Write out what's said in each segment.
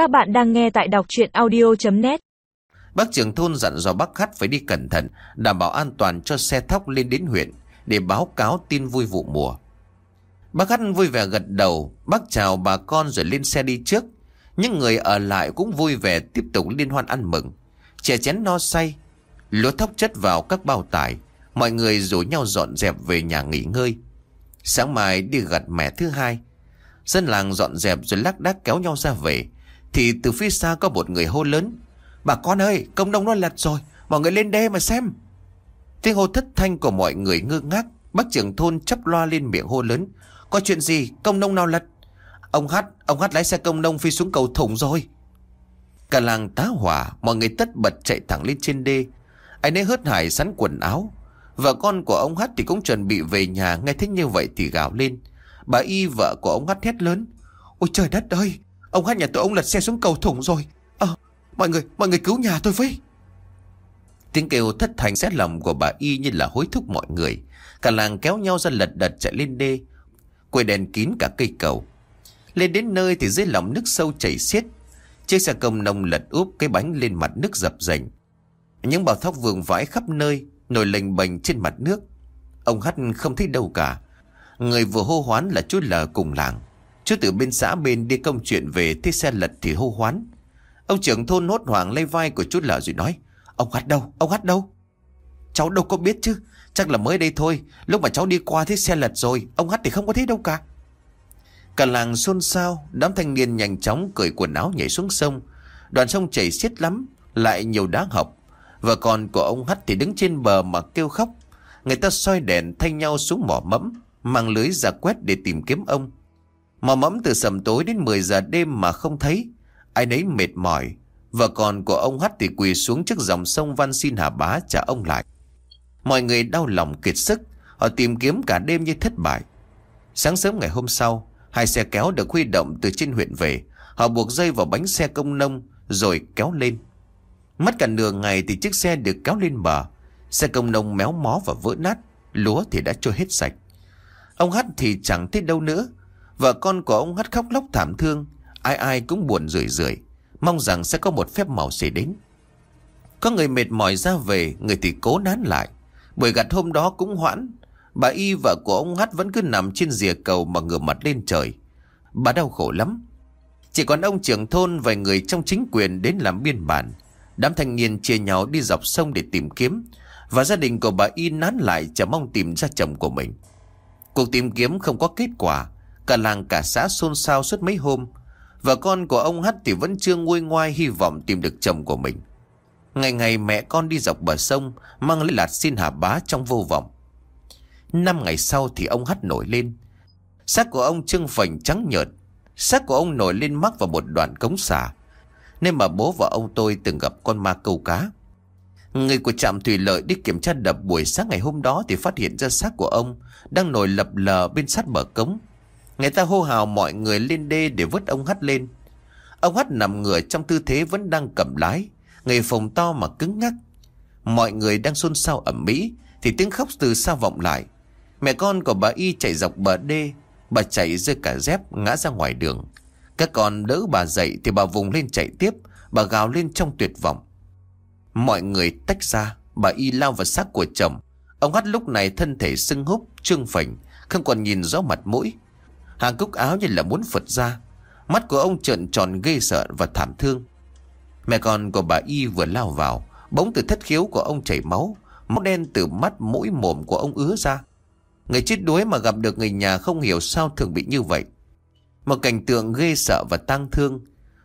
Các bạn đang nghe tại đọc chuyện audio.net Bác trưởng thôn dặn dò bác Khát phải đi cẩn thận, đảm bảo an toàn cho xe thóc lên đến huyện để báo cáo tin vui vụ mùa. Bác Khát vui vẻ gật đầu, bác chào bà con rồi lên xe đi trước. Những người ở lại cũng vui vẻ tiếp tục liên hoan ăn mừng. Chè chén no say, lúa thóc chất vào các bao tải, mọi người rủ nhau dọn dẹp về nhà nghỉ ngơi. Sáng mai đi gặt mẹ thứ hai, dân làng dọn dẹp rồi lác đác kéo nhau ra về. Thì từ phía xa có một người hô lớn, Bà con ơi, công đông nó lật rồi, Mọi người lên đê mà xem. Tiếng hô thất thanh của mọi người ngơ ngác, Bác trưởng thôn chấp loa lên miệng hô lớn, Có chuyện gì, công nông nào lật? Ông hát Ông hát lái xe công nông phi xuống cầu thủng rồi. Cả làng tá hỏa, Mọi người tất bật chạy thẳng lên trên đê. Anh ấy hớt hải sắn quần áo. Vợ con của ông hát thì cũng chuẩn bị về nhà, Nghe thấy như vậy thì gào lên. Bà Y vợ của ông hát hét lớn, Ôi trời đất ơi Ông hát nhà tôi ông lật xe xuống cầu thủng rồi. Ờ mọi người mọi người cứu nhà tôi với. Tiếng kêu thất thành xét lòng của bà Y như là hối thúc mọi người. Cả làng kéo nhau ra lật đật chạy lên đê Quay đèn kín cả cây cầu. Lên đến nơi thì dưới lòng nước sâu chảy xiết, Chiếc xe công nông lật úp cái bánh lên mặt nước dập dành Những bào thóc vườn vãi khắp nơi Nổi lềnh bềnh trên mặt nước. Ông Hắt không thấy đâu cả. Người vừa hô hoán là chú lờ cùng làng. Chú từ bên xã bên đi công chuyện về Thấy xe lật thì hô hoán. Ông trưởng thôn hốt hoảng lấy vai của chú lở rồi nói Ông hát đâu, ông hát đâu? Cháu đâu có biết chứ. Chắc là mới đây thôi. Lúc mà cháu đi qua thấy xe lật rồi Ông hát thì không có thấy đâu cả. Cả làng xôn xao Đám thanh niên nhanh chóng cởi quần áo nhảy xuống sông. Đoàn sông chảy xiết lắm Lại nhiều đá học vợ con của ông hát thì đứng trên bờ mà kêu khóc. Người ta soi đèn thay nhau xuống mỏ mẫm Mang lưới ra quét để tìm kiếm ông. Mò mẫm từ sầm tối đến 10 giờ đêm mà không thấy. Ai nấy mệt mỏi. Vợ con của ông Hắt thì quỳ xuống trước dòng sông van xin Hà Bá trả ông lại. Mọi người đau lòng kiệt sức. Họ tìm kiếm cả đêm như thất bại. Sáng sớm ngày hôm sau, Hai xe kéo được huy động từ trên huyện về. Họ buộc dây vào bánh xe công nông, Rồi kéo lên. Mất cả nửa ngày thì chiếc xe được kéo lên bờ. Xe công nông méo mó và vỡ nát, Lúa thì đã trôi hết sạch. Ông Hắt thì chẳng thấy đâu nữa. Vợ con của ông Hắt khóc lóc thảm thương. Ai ai cũng buồn rười rượi. Mong rằng sẽ có một phép màu xảy đến. Có người mệt mỏi ra về, Người thì cố nán lại. Buổi gặt hôm đó cũng hoãn. Bà Y vợ của ông Hát vẫn cứ nằm trên rìa cầu Mà ngửa mặt lên trời. Bà đau khổ lắm. Chỉ còn ông trưởng thôn vài người trong chính quyền đến làm biên bản. Đám thanh niên chia nhau đi dọc sông để tìm kiếm. Và gia đình của bà Y nán lại chờ mong tìm ra chồng của mình. Cuộc tìm kiếm không có kết quả. Cả làng cả xã xôn xao suốt mấy hôm vợ con của ông Hắt thì vẫn chưa nguôi ngoai hy vọng tìm được chồng của mình. Ngày ngày mẹ con đi dọc bờ sông, mang lấy lạt xin hà bá trong vô vọng. Năm ngày sau thì ông Hắt nổi lên. Xác của ông trưng phành trắng nhợt. Xác của ông nổi lên mắc vào một đoạn cống xả. Nên mà bố và ông tôi từng gặp con ma câu cá. Người của trạm thủy lợi đi kiểm tra đập buổi sáng ngày hôm đó thì phát hiện ra xác của ông đang nổi lập lờ bên sát bờ cống. Người ta hô hào mọi người lên đê để vứt ông Hắt lên. Ông Hắt nằm ngửa trong tư thế vẫn đang cầm lái, người phồng to mà cứng ngắc. Mọi người đang xôn xao ẩm mỹ thì tiếng khóc từ xa vọng lại. Mẹ con của bà Y chạy dọc bờ đê, bà chạy rơi cả dép ngã ra ngoài đường. Các con đỡ bà dậy thì bà vùng lên chạy tiếp, bà gào lên trong tuyệt vọng. Mọi người tách ra, bà Y lao vào xác của chồng. Ông Hắt lúc này thân thể sưng húp, trương phình, không còn nhìn rõ mặt mũi. Hàng cúc áo như là muốn phật ra. Mắt của ông trợn tròn ghê sợ và thảm thương. Mẹ con của bà Y vừa lao vào Bóng từ thất khiếu của ông chảy máu Máu đen từ mắt mũi mồm của ông ứa ra. Người chết đuối mà gặp được người nhà không hiểu sao thường bị như vậy. Một cảnh tượng ghê sợ và tang thương.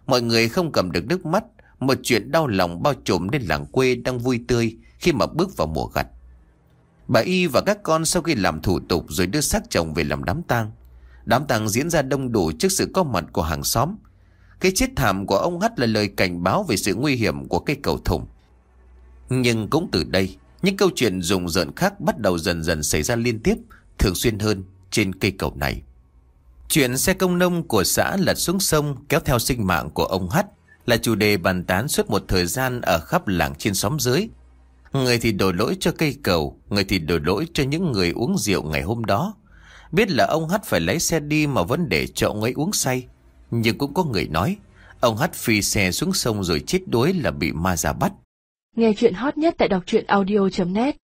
Mọi người không cầm được nước mắt, Một chuyện đau lòng bao trùm lên làng quê đang vui tươi Khi mà bước vào mùa gặt. Bà Y và các con sau khi làm thủ tục rồi đưa xác chồng về làm đám tang. Đám tang diễn ra đông đủ trước sự có mặt của hàng xóm. Cái chết thảm của ông Hắt là lời cảnh báo về sự nguy hiểm của cây cầu thùng. Nhưng cũng từ đây, những câu chuyện rùng rợn khác bắt đầu dần dần xảy ra liên tiếp, thường xuyên hơn trên cây cầu này. Chuyện xe công nông của xã lật xuống sông kéo theo sinh mạng của ông Hắt là chủ đề bàn tán suốt một thời gian ở khắp làng trên xóm dưới. Người thì đổ lỗi cho cây cầu, người thì đổ lỗi cho những người uống rượu ngày hôm đó. Biết là ông Hát phải lấy xe đi mà vẫn để cho ông ấy uống say. Nhưng cũng có người nói, Ông hắt phi xe xuống sông rồi chết đuối là bị ma già bắt. Nghe chuyện hot nhất tại đọc truyện audio.net